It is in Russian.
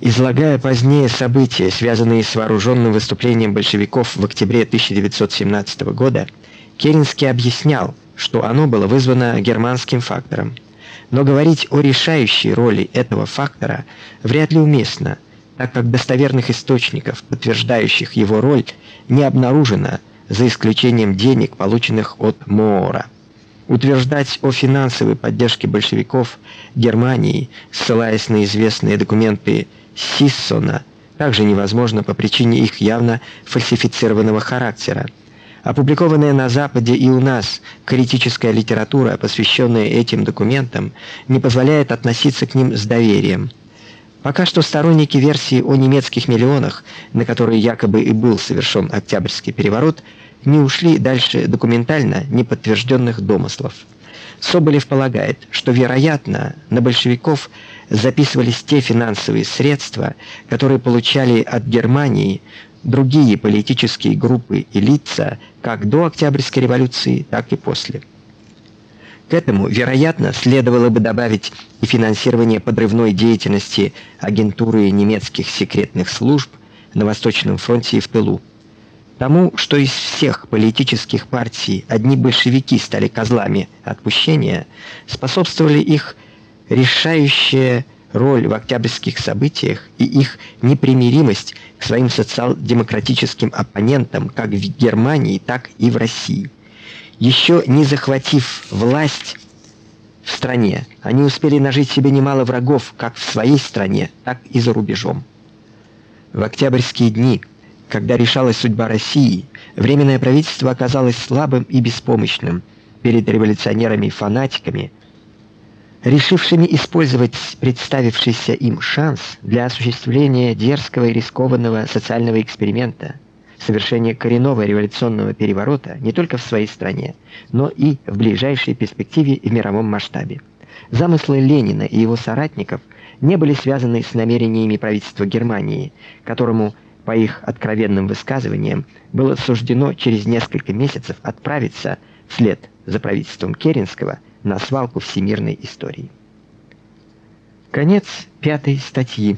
Излагая позднее события, связанные с вооруженным выступлением большевиков в октябре 1917 года, Керенский объяснял, что оно было вызвано германским фактором. Но говорить о решающей роли этого фактора вряд ли уместно, так как достоверных источников, подтверждающих его роль, не обнаружено, за исключением денег, полученных от Моора. Утверждать о финансовой поддержке большевиков Германии, ссылаясь на известные документы Сиссона, также невозможно по причине их явно фальсифицированного характера. Опубликованная на западе и у нас критическая литература, посвященная этим документам, не позволяет относиться к ним с доверием. Пока что сторонники версии о немецких миллионах, на которые якобы и был совершен Октябрьский переворот, не ушли дальше документально неподтвержденных домыслов. Соболев полагает, что вероятно, на большевиков записывались те финансовые средства, которые получали от Германии другие политические группы и лица как до Октябрьской революции, так и после. К этому, вероятно, следовало бы добавить и финансирование подрывной деятельности агентуры немецких секретных служб на Восточном фронте и в тылу. Тому, что из всех политических партий одни большевики стали козлами отпущения, способствовали их решающая роль в октябрьских событиях и их непримиримость к своим социал-демократическим оппонентам как в Германии, так и в России. Еще не захватив власть в стране, они успели нажить себе немало врагов как в своей стране, так и за рубежом. В октябрьские дни когда решалась судьба России, временное правительство оказалось слабым и беспомощным перед революционерами и фанатиками, решившими использовать представившийся им шанс для осуществления дерзкого и рискованного социального эксперимента, совершения коренного революционного переворота не только в своей стране, но и в ближайшей перспективе в мировом масштабе. Замыслы Ленина и его соратников не были связаны с намерениями правительства Германии, которому по их откровенным высказываниям, было суждено через несколько месяцев отправиться вслед за правительством Керенского на свалку всемирной истории. Конец пятой статьи.